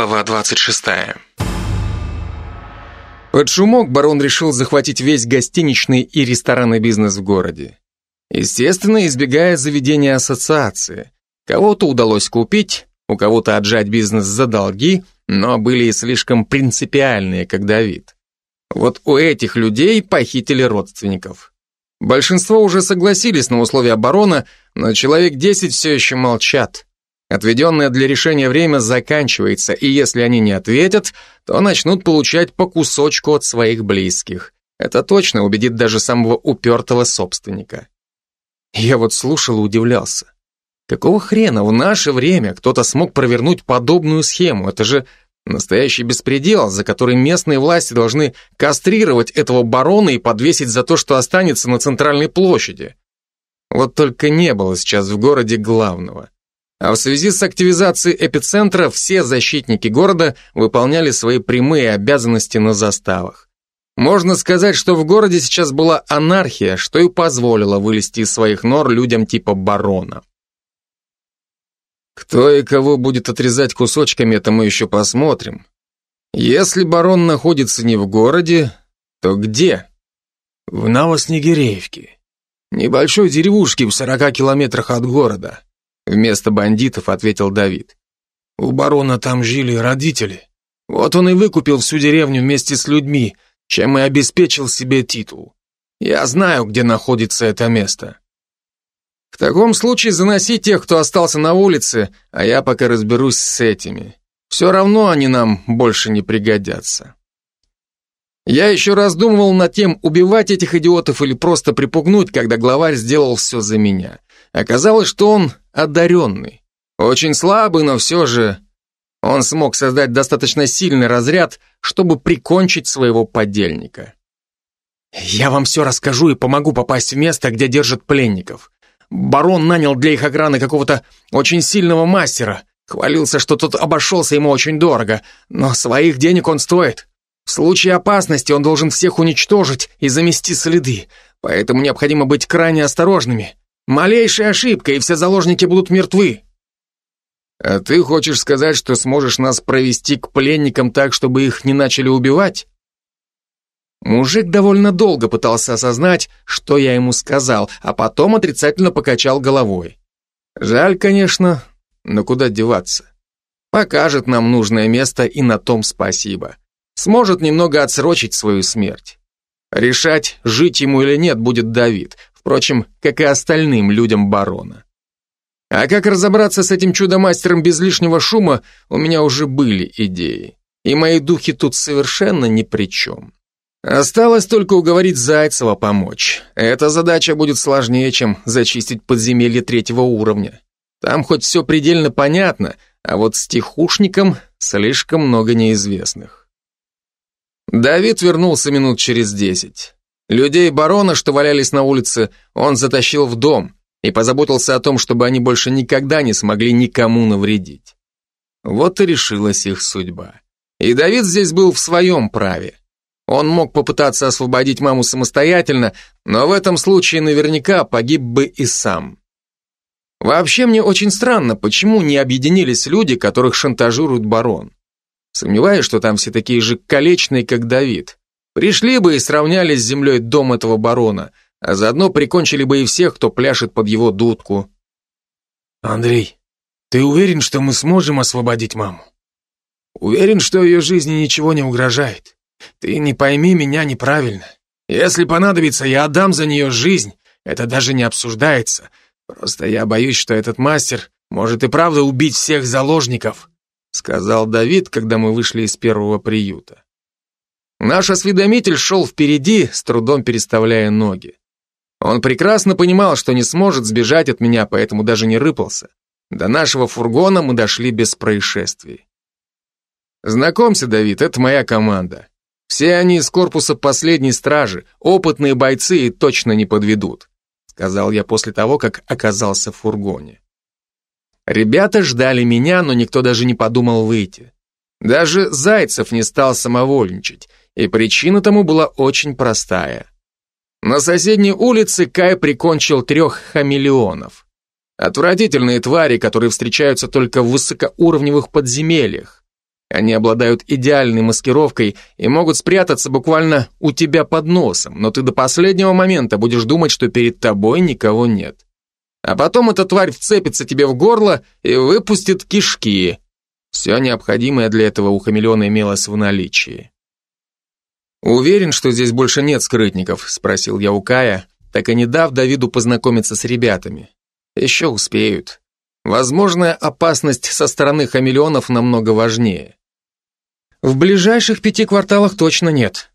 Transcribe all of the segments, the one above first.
Глава 26. Под шумок барон решил захватить весь гостиничный и ресторанный бизнес в городе. Естественно, избегая заведения ассоциации. Кого-то удалось купить, у кого-то отжать бизнес за долги, но были и слишком принципиальные, как Давид. Вот у этих людей похитили родственников. Большинство уже согласились на условия барона, но человек 10 все еще молчат. Отведенное для решения время заканчивается, и если они не ответят, то начнут получать по кусочку от своих близких. Это точно убедит даже самого упертого собственника. Я вот слушал и удивлялся. Какого хрена в наше время кто-то смог провернуть подобную схему? Это же настоящий беспредел, за который местные власти должны кастрировать этого барона и подвесить за то, что останется на центральной площади. Вот только не было сейчас в городе главного. А в связи с активизацией эпицентра все защитники города выполняли свои прямые обязанности на заставах. Можно сказать, что в городе сейчас была анархия, что и позволило вылезти из своих нор людям типа барона. Кто и кого будет отрезать кусочками, это мы еще посмотрим. Если барон находится не в городе, то где? В Новоснегиреевке. Небольшой деревушке в 40 километрах от города. Вместо бандитов ответил Давид. У барона там жили родители. Вот он и выкупил всю деревню вместе с людьми, чем и обеспечил себе титул. Я знаю, где находится это место. В таком случае заноси тех, кто остался на улице, а я пока разберусь с этими. Все равно они нам больше не пригодятся. Я еще раздумывал над тем, убивать этих идиотов или просто припугнуть, когда главарь сделал все за меня. Оказалось, что он одаренный. Очень слабый, но все же он смог создать достаточно сильный разряд, чтобы прикончить своего подельника. «Я вам все расскажу и помогу попасть в место, где держат пленников. Барон нанял для их охраны какого-то очень сильного мастера. Хвалился, что тот обошелся ему очень дорого, но своих денег он стоит. В случае опасности он должен всех уничтожить и замести следы, поэтому необходимо быть крайне осторожными. Малейшая ошибка, и все заложники будут мертвы. А ты хочешь сказать, что сможешь нас провести к пленникам так, чтобы их не начали убивать? Мужик довольно долго пытался осознать, что я ему сказал, а потом отрицательно покачал головой. Жаль, конечно, но куда деваться? Покажет нам нужное место и на том спасибо. Сможет немного отсрочить свою смерть. Решать, жить ему или нет, будет Давид. Впрочем, как и остальным людям барона. А как разобраться с этим чудо-мастером без лишнего шума, у меня уже были идеи. И мои духи тут совершенно ни при чем. Осталось только уговорить Зайцева помочь. Эта задача будет сложнее, чем зачистить подземелье третьего уровня. Там хоть все предельно понятно, а вот с тихушником слишком много неизвестных. Давид вернулся минут через десять. Людей барона, что валялись на улице, он затащил в дом и позаботился о том, чтобы они больше никогда не смогли никому навредить. Вот и решилась их судьба. И Давид здесь был в своем праве. Он мог попытаться освободить маму самостоятельно, но в этом случае наверняка погиб бы и сам. Вообще мне очень странно, почему не объединились люди, которых шантажирует барон. Сомневаюсь, что там все такие же колечные, как Давид. Пришли бы и сравняли с землей дом этого барона, а заодно прикончили бы и всех, кто пляшет под его дудку. Андрей, ты уверен, что мы сможем освободить маму? Уверен, что ее жизни ничего не угрожает. Ты не пойми меня неправильно. Если понадобится, я отдам за нее жизнь. Это даже не обсуждается. Просто я боюсь, что этот мастер может и правда убить всех заложников, сказал Давид, когда мы вышли из первого приюта. Наш осведомитель шел впереди, с трудом переставляя ноги. Он прекрасно понимал, что не сможет сбежать от меня, поэтому даже не рыпался. До нашего фургона мы дошли без происшествий. Знакомься, Давид, это моя команда. Все они из корпуса последней стражи, опытные бойцы и точно не подведут, сказал я после того, как оказался в фургоне. Ребята ждали меня, но никто даже не подумал выйти. Даже Зайцев не стал самовольничать, и причина тому была очень простая. На соседней улице Кай прикончил трех хамелеонов. Отвратительные твари, которые встречаются только в высокоуровневых подземельях. Они обладают идеальной маскировкой и могут спрятаться буквально у тебя под носом, но ты до последнего момента будешь думать, что перед тобой никого нет. А потом эта тварь вцепится тебе в горло и выпустит кишки. Все необходимое для этого у хамелеона имелось в наличии. «Уверен, что здесь больше нет скрытников?» – спросил я у Кая, так и не дав Давиду познакомиться с ребятами. «Еще успеют. Возможная опасность со стороны хамелеонов намного важнее». «В ближайших пяти кварталах точно нет.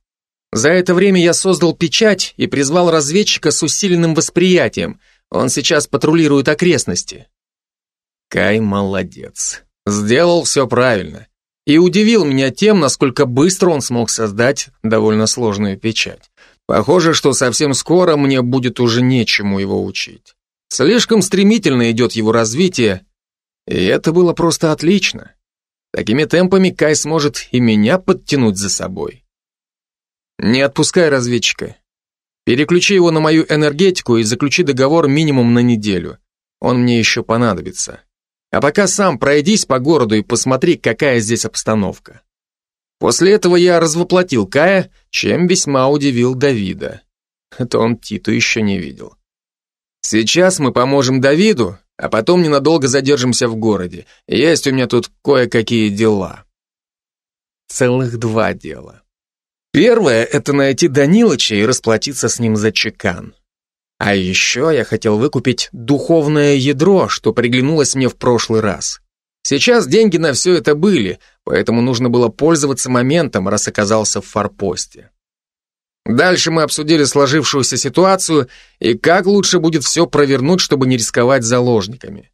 За это время я создал печать и призвал разведчика с усиленным восприятием. Он сейчас патрулирует окрестности». Кай молодец. Сделал все правильно и удивил меня тем, насколько быстро он смог создать довольно сложную печать. Похоже, что совсем скоро мне будет уже нечему его учить. Слишком стремительно идет его развитие, и это было просто отлично. Такими темпами Кай сможет и меня подтянуть за собой. Не отпускай разведчика. Переключи его на мою энергетику и заключи договор минимум на неделю. Он мне еще понадобится. А пока сам пройдись по городу и посмотри, какая здесь обстановка. После этого я развоплотил Кая, чем весьма удивил Давида. Это он Титу еще не видел. Сейчас мы поможем Давиду, а потом ненадолго задержимся в городе. Есть у меня тут кое-какие дела. Целых два дела. Первое — это найти Данилыча и расплатиться с ним за чекан. А еще я хотел выкупить духовное ядро, что приглянулось мне в прошлый раз. Сейчас деньги на все это были, поэтому нужно было пользоваться моментом, раз оказался в форпосте. Дальше мы обсудили сложившуюся ситуацию и как лучше будет все провернуть, чтобы не рисковать заложниками.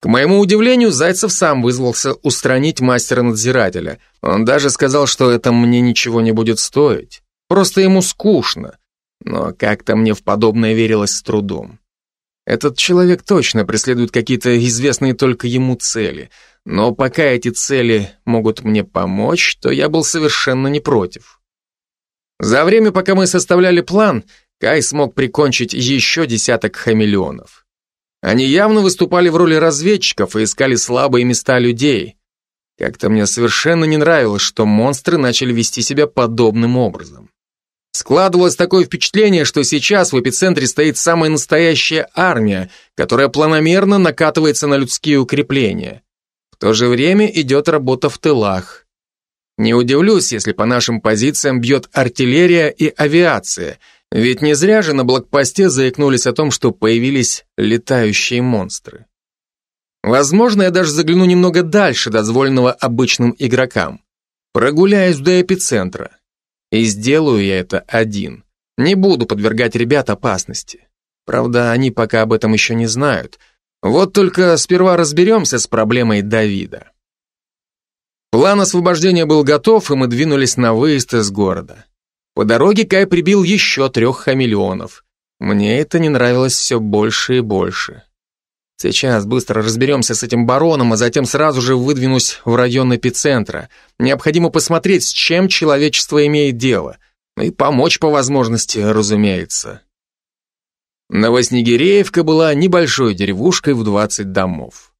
К моему удивлению, Зайцев сам вызвался устранить мастера-надзирателя. Он даже сказал, что это мне ничего не будет стоить. Просто ему скучно, но как-то мне в подобное верилось с трудом. Этот человек точно преследует какие-то известные только ему цели, но пока эти цели могут мне помочь, то я был совершенно не против. За время, пока мы составляли план, Кай смог прикончить еще десяток хамелеонов. Они явно выступали в роли разведчиков и искали слабые места людей. Как-то мне совершенно не нравилось, что монстры начали вести себя подобным образом. Складывалось такое впечатление, что сейчас в эпицентре стоит самая настоящая армия, которая планомерно накатывается на людские укрепления. В то же время идет работа в тылах. Не удивлюсь, если по нашим позициям бьет артиллерия и авиация, ведь не зря же на блокпосте заикнулись о том, что появились летающие монстры. Возможно, я даже загляну немного дальше дозволенного обычным игрокам. Прогуляюсь до эпицентра. И сделаю я это один. Не буду подвергать ребят опасности. Правда, они пока об этом еще не знают. Вот только сперва разберемся с проблемой Давида. План освобождения был готов, и мы двинулись на выезд из города. По дороге Кай прибил еще трех хамелеонов. Мне это не нравилось все больше и больше. Сейчас быстро разберемся с этим бароном, а затем сразу же выдвинусь в район эпицентра. Необходимо посмотреть, с чем человечество имеет дело. И помочь по возможности, разумеется. Новоснегиреевка была небольшой деревушкой в 20 домов.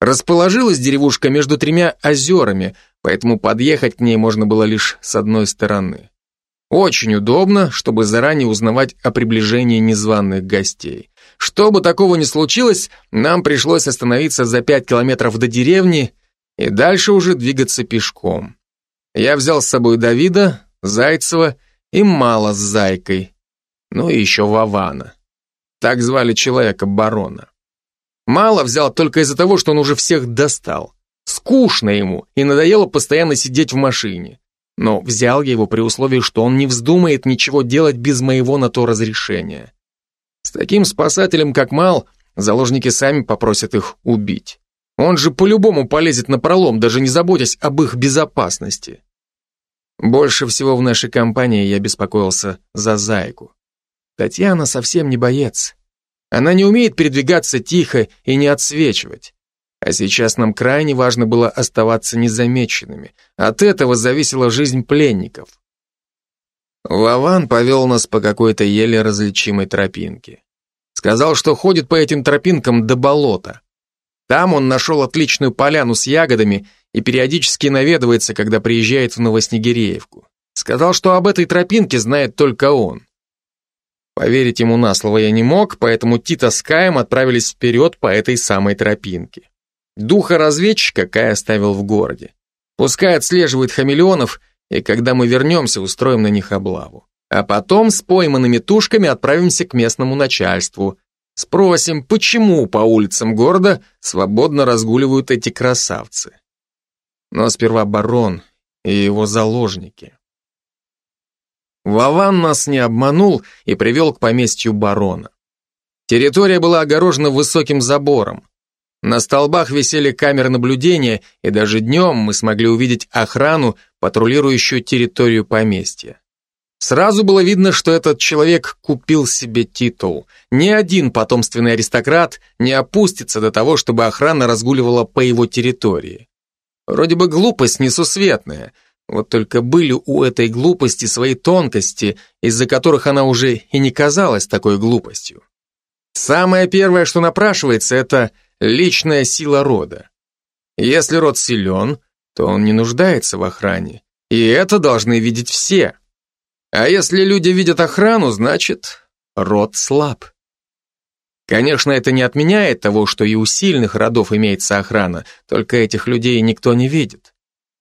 Расположилась деревушка между тремя озерами, поэтому подъехать к ней можно было лишь с одной стороны. Очень удобно, чтобы заранее узнавать о приближении незваных гостей. Чтобы такого не случилось, нам пришлось остановиться за пять километров до деревни и дальше уже двигаться пешком. Я взял с собой Давида, Зайцева и Мала с Зайкой, ну и еще Вавана. Так звали человека барона. Мало взял только из-за того, что он уже всех достал. Скучно ему и надоело постоянно сидеть в машине. Но взял я его при условии, что он не вздумает ничего делать без моего на то разрешения. С таким спасателем, как Мал, заложники сами попросят их убить. Он же по-любому полезет на пролом, даже не заботясь об их безопасности. Больше всего в нашей компании я беспокоился за Зайку. Татьяна совсем не боец. Она не умеет передвигаться тихо и не отсвечивать. А сейчас нам крайне важно было оставаться незамеченными. От этого зависела жизнь пленников. Вован повел нас по какой-то еле различимой тропинке. Сказал, что ходит по этим тропинкам до болота. Там он нашел отличную поляну с ягодами и периодически наведывается, когда приезжает в Новоснегиреевку. Сказал, что об этой тропинке знает только он. Поверить ему на слово я не мог, поэтому Тита с Каем отправились вперед по этой самой тропинке. Духа разведчика Кай оставил в городе. Пускай отслеживает хамелеонов, и когда мы вернемся, устроим на них облаву. А потом с пойманными тушками отправимся к местному начальству. Спросим, почему по улицам города свободно разгуливают эти красавцы. Но сперва барон и его заложники. Вован нас не обманул и привел к поместью барона. Территория была огорожена высоким забором. На столбах висели камеры наблюдения, и даже днем мы смогли увидеть охрану, патрулирующую территорию поместья. Сразу было видно, что этот человек купил себе титул. Ни один потомственный аристократ не опустится до того, чтобы охрана разгуливала по его территории. Вроде бы глупость несусветная, вот только были у этой глупости свои тонкости, из-за которых она уже и не казалась такой глупостью. Самое первое, что напрашивается, это личная сила рода. Если род силен, то он не нуждается в охране, и это должны видеть все. А если люди видят охрану, значит, род слаб. Конечно, это не отменяет того, что и у сильных родов имеется охрана, только этих людей никто не видит.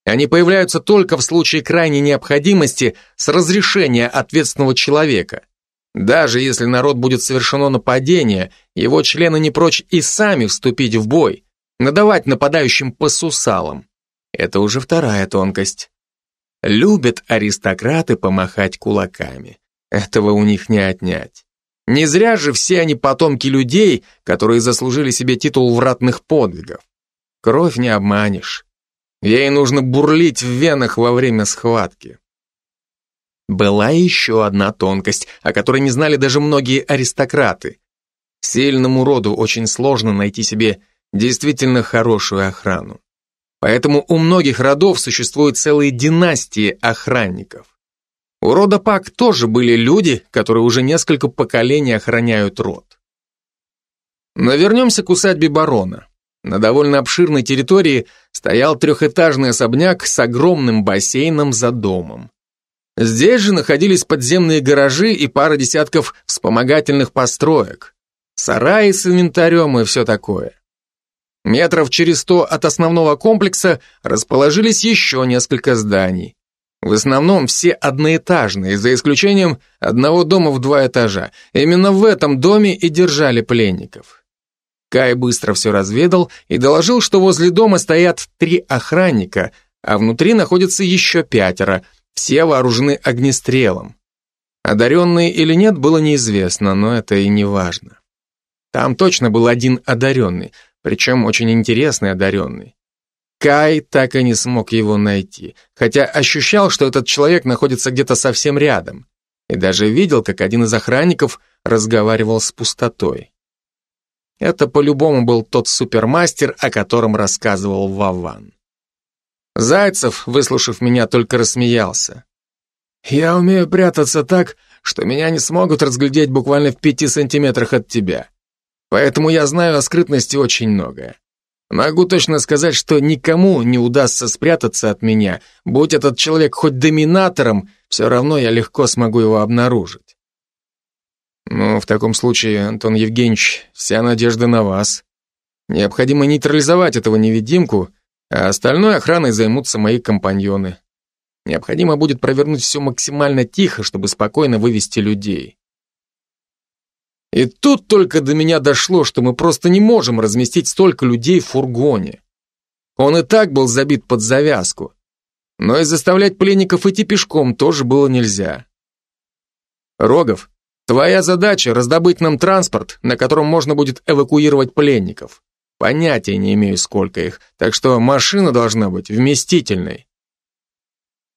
Они появляются только в случае крайней необходимости с разрешения ответственного человека. Даже если народ будет совершено нападение, его члены не прочь и сами вступить в бой, надавать нападающим по сусалам. Это уже вторая тонкость. Любят аристократы помахать кулаками. Этого у них не отнять. Не зря же все они потомки людей, которые заслужили себе титул вратных подвигов. Кровь не обманешь. Ей нужно бурлить в венах во время схватки. Была еще одна тонкость, о которой не знали даже многие аристократы. Сильному роду очень сложно найти себе действительно хорошую охрану. Поэтому у многих родов существуют целые династии охранников. У рода Пак тоже были люди, которые уже несколько поколений охраняют род. Но вернемся к усадьбе барона. На довольно обширной территории стоял трехэтажный особняк с огромным бассейном за домом. Здесь же находились подземные гаражи и пара десятков вспомогательных построек, сараи с инвентарем и все такое. Метров через сто от основного комплекса расположились еще несколько зданий. В основном все одноэтажные, за исключением одного дома в два этажа. Именно в этом доме и держали пленников. Кай быстро все разведал и доложил, что возле дома стоят три охранника, а внутри находится еще пятеро, все вооружены огнестрелом. Одаренные или нет, было неизвестно, но это и не важно. Там точно был один одаренный, причем очень интересный одаренный. Кай так и не смог его найти, хотя ощущал, что этот человек находится где-то совсем рядом, и даже видел, как один из охранников разговаривал с пустотой. Это по-любому был тот супермастер, о котором рассказывал Вован. Зайцев, выслушав меня, только рассмеялся. «Я умею прятаться так, что меня не смогут разглядеть буквально в пяти сантиметрах от тебя. Поэтому я знаю о скрытности очень многое. Могу точно сказать, что никому не удастся спрятаться от меня. Будь этот человек хоть доминатором, все равно я легко смогу его обнаружить. Ну, в таком случае, Антон Евгеньевич, вся надежда на вас. Необходимо нейтрализовать этого невидимку, а остальной охраной займутся мои компаньоны. Необходимо будет провернуть все максимально тихо, чтобы спокойно вывести людей. И тут только до меня дошло, что мы просто не можем разместить столько людей в фургоне. Он и так был забит под завязку. Но и заставлять пленников идти пешком тоже было нельзя. Рогов, Твоя задача — раздобыть нам транспорт, на котором можно будет эвакуировать пленников. Понятия не имею, сколько их, так что машина должна быть вместительной.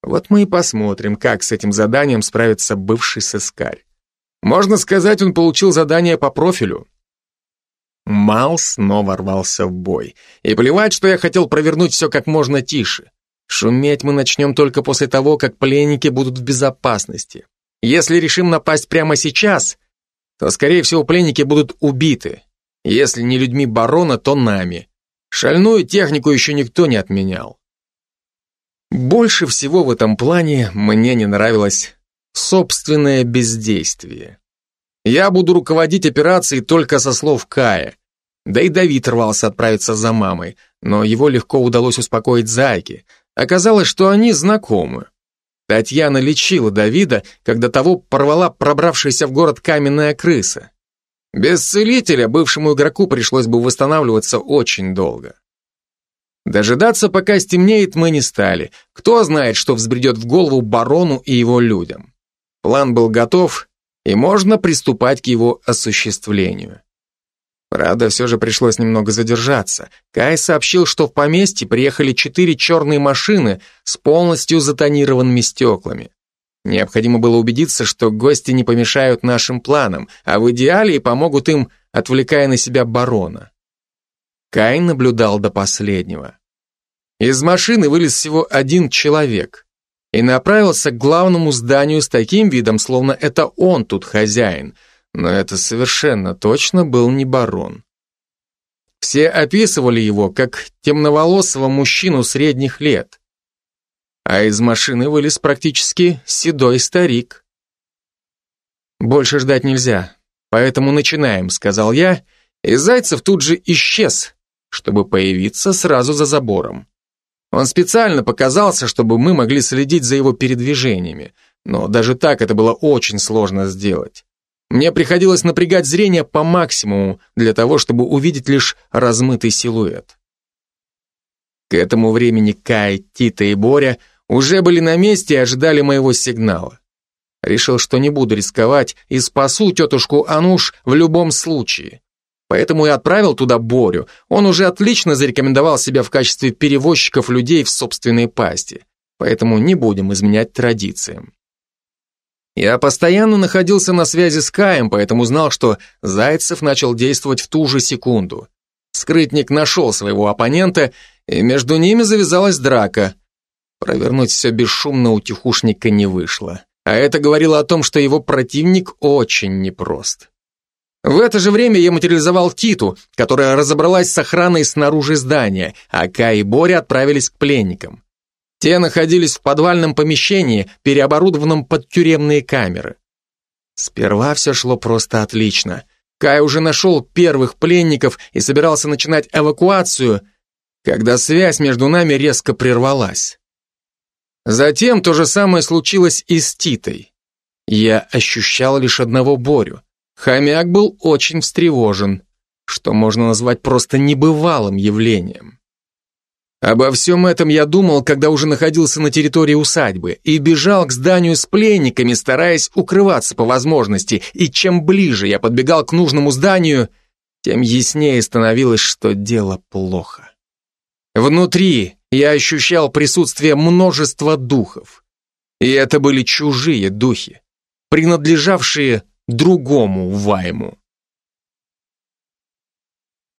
Вот мы и посмотрим, как с этим заданием справится бывший сыскарь. Можно сказать, он получил задание по профилю. Мал снова рвался в бой. И плевать, что я хотел провернуть все как можно тише. Шуметь мы начнем только после того, как пленники будут в безопасности. Если решим напасть прямо сейчас, то, скорее всего, пленники будут убиты. Если не людьми барона, то нами. Шальную технику еще никто не отменял. Больше всего в этом плане мне не нравилось собственное бездействие. Я буду руководить операцией только со слов Кая. Да и Давид рвался отправиться за мамой, но его легко удалось успокоить зайки. Оказалось, что они знакомы. Татьяна лечила Давида, когда того порвала пробравшаяся в город каменная крыса. Без целителя бывшему игроку пришлось бы восстанавливаться очень долго. Дожидаться, пока стемнеет, мы не стали. Кто знает, что взбредет в голову барону и его людям. План был готов, и можно приступать к его осуществлению. Правда, все же пришлось немного задержаться. Кай сообщил, что в поместье приехали четыре черные машины с полностью затонированными стеклами. Необходимо было убедиться, что гости не помешают нашим планам, а в идеале и помогут им, отвлекая на себя барона. Кай наблюдал до последнего. Из машины вылез всего один человек и направился к главному зданию с таким видом, словно это он тут хозяин, но это совершенно точно был не барон. Все описывали его как темноволосого мужчину средних лет. А из машины вылез практически седой старик. «Больше ждать нельзя, поэтому начинаем», — сказал я, и Зайцев тут же исчез, чтобы появиться сразу за забором. Он специально показался, чтобы мы могли следить за его передвижениями, но даже так это было очень сложно сделать. Мне приходилось напрягать зрение по максимуму для того, чтобы увидеть лишь размытый силуэт. К этому времени Кай, Тита и Боря уже были на месте и ожидали моего сигнала. Решил, что не буду рисковать и спасу тетушку Ануш в любом случае. Поэтому и отправил туда Борю. Он уже отлично зарекомендовал себя в качестве перевозчиков людей в собственной пасти. Поэтому не будем изменять традициям. Я постоянно находился на связи с Каем, поэтому знал, что Зайцев начал действовать в ту же секунду. Скрытник нашел своего оппонента, и между ними завязалась драка. Провернуть все бесшумно у тихушника не вышло. А это говорило о том, что его противник очень непрост. В это же время я материализовал Титу, которая разобралась с охраной снаружи здания, а Кай и Боря отправились к пленникам. Те находились в подвальном помещении, переоборудованном под тюремные камеры. Сперва все шло просто отлично. Кай уже нашел первых пленников и собирался начинать эвакуацию, когда связь между нами резко прервалась. Затем то же самое случилось и с Титой. Я ощущал лишь одного Борю. Хомяк был очень встревожен, что можно назвать просто небывалым явлением. Обо всем этом я думал, когда уже находился на территории усадьбы и бежал к зданию с пленниками, стараясь укрываться по возможности, и чем ближе я подбегал к нужному зданию, тем яснее становилось, что дело плохо. Внутри я ощущал присутствие множества духов. И это были чужие духи, принадлежавшие другому Вайму.